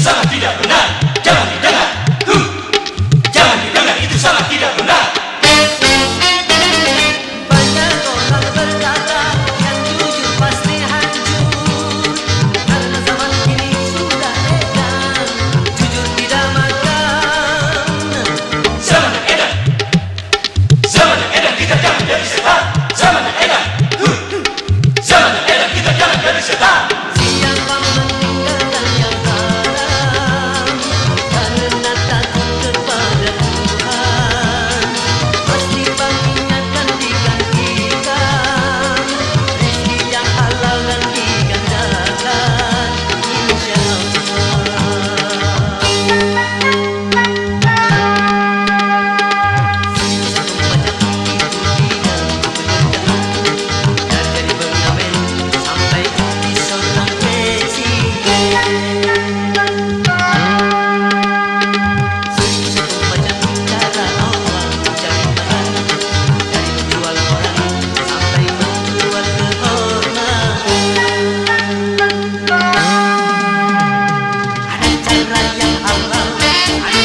Sabia anh